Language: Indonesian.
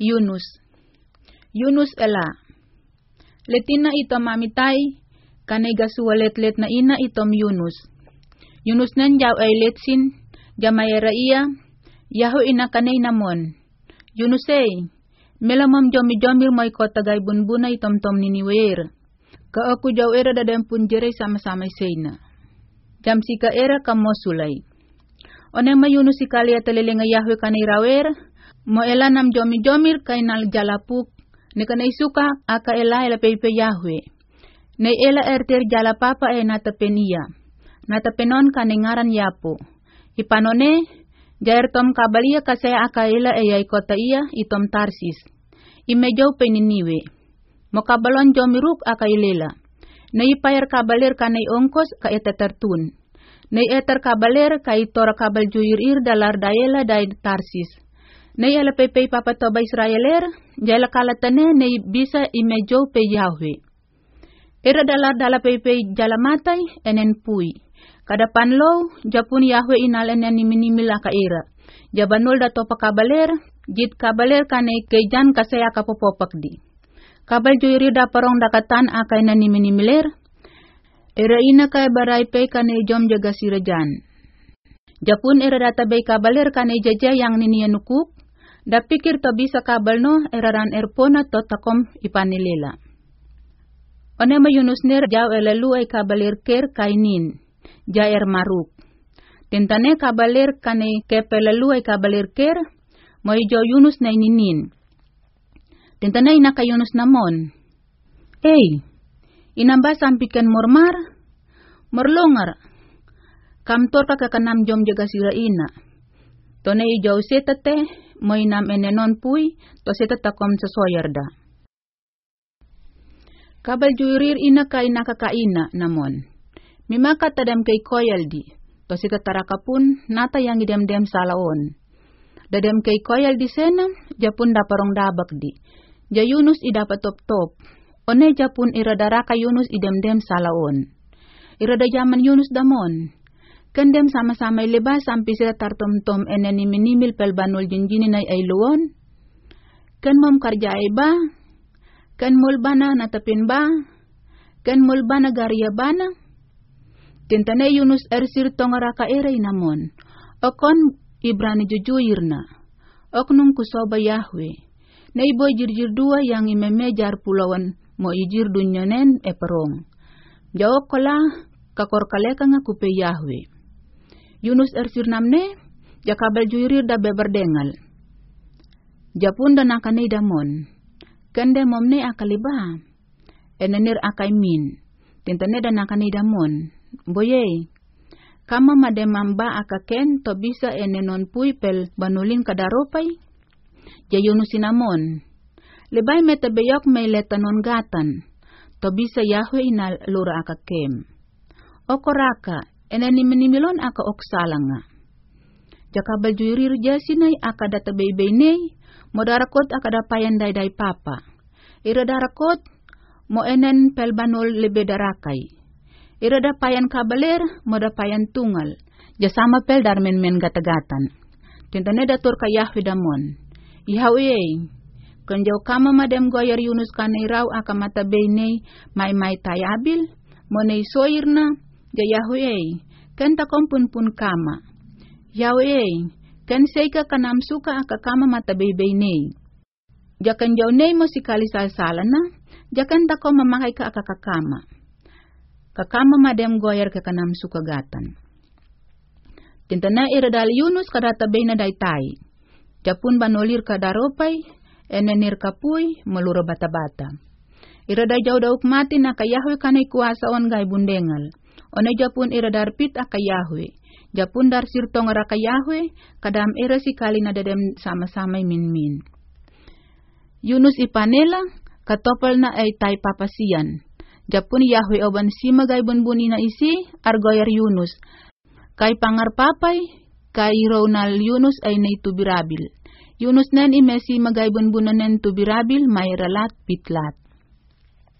Yunus. Yunus ela. Letina ito mamitai, kanay gasuwalet-let na ina itom Yunus. Yunus nan jaw ay letsin, jamayera iya, yaho ina kanay namon. Yunus ay, melamam jomi-jomir mo'y kotagay bunbuna itom tom niniwer. Ka aku jaw era dadem pun jeray sama-sama seyna. Jam sika era kamosulay. Oneng ma Yunus ikali atalilinga Yahweh kanay rawer, mo ela nam jomi-jomir kay nal jalapuk, ni kanay suka aka ela ela pepe Yahweh. Nay ela erter jala papa e natapen iya. Natapenon kaningaran yapo. Ipanone, jair tom kabalia kasaya aka ela e yay kota iya itom tarsis. Imejaw peniniwe. Mo kabalon jomiruk aka ilela. Nay payar kabalir kanay ongkos ka etetertun. Nay eter kabaler kay tora kabal juyir dalar dayela day tarsis. Nay ala pepe papa toba Israeler, jala kalatane nay bisa imejo pe Yahweh. Era dalar dala pepe jala matay enen pui. Kada panlo, japun Yahweh inal enen niminimil ka era. Jabanol da topa kabaler, jit kabaler kane kejan kasaya kapopopak di. Kabal juyiri da parong dakatan akay na niminimiler, Era ina kay baray pe kane jom jaga sirajan. Japun era data bay kabaler kane jaja yang niniya nukuk, da pikir to bisa kabal no era ran erpona to takom ipanilila. One ma Yunus ner jaw elalu ay kabaler ker kainin, ja er maruk. Tentane kabaler kane kepelalu ay kabaler ker, mo jo Yunus na ininin. Tentane ina ka Yunus namon. Hey, inamba sampikan mormar, morlongar, kamtor ka kakanam jom jaga sira ina. Tone ijaw setate, mo inam enenon pui, to setata kom sasoyarda. Kabal juirir ina ka ina kakaina namon. Mimaka tadam kay koyaldi, to sitataraka pun nata yang idem-dem salaon. Dadam kay koyal di senam, japun daparong dabak di. Jayunus idapat top-top, One japun iradara ka Yunus idem-dem salaon. Irada jaman Yunus damon. Kendem sama-sama ilibas sampai sila tartom-tom eneni minimil pelbanul jinjini na ay luon. Ken mom karja ay ba? Ken mulbana natapin ba? Ken mulbana garya bana? Tintane Yunus ersir tongara ka eray namon. Okon ibrani jujuyir na. Oknung kusoba Yahweh. Na iboy jirjir dua yang imemejar pulauan mo ijir dunyonen e perong. Jawab kola kakor kaleka nga kupe Yahweh. Yunus ersir namne, jakabel juirir da beberdengal. Japun da nakanay damon. Kende momne akaliba. Enenir akay min. Tintane da nakanay damon. Boye, kama mademamba akaken to bisa enenon puipel banulin kadaropay. Jayunus sinamon. Lebay metabeyok may letanon gatan, to bisa Yahweh ina lura aka kem. Enani menimilon aka oksalanga. Jaka bajurir jasinay aka data beybey mo darakot aka dapayan day papa. Ira darakot, mo enen pelbanol lebe darakay. Ira dapayan kabaler, mo dapayan tungal. Jasama pel darmen men gatagatan. Tintane datur ka Yahweh damon. Yahweh, Kanjaw kama madem goyar Yunus kanay raw aka mata beynay may may tayabil, monay soyir na, ja Yahweh, ken takompun pun kama. Yahweh, ken seika kanam suka aka kama mata beynay. Jakan jaw nay mo si kalisal na, jakan tako mamahay ka aka kakama. Kakama madem goyar ka kanam suka gatan. Tintana iradal Yunus kadatabay na daytay. Japun banolir kadaropay, enenir kapui melura bata-bata. Irada jauh dauk mati na kayahwe kanay kuasa on gay bundengal. One japun ira darpit a kayahwe. Japun dar sirtong ra kayahwe, kadam ira si kali na dadem sama-sama min-min. Yunus ipanela, katopal na ay tay papasian. Japun Yahweh oban si magay bunbuni na isi, argoyar Yunus. Kay pangar papay, kay Ronald Yunus ay naitubirabil. Yunus nen imesi magay bunbunanen tubirabil may ralat pitlat.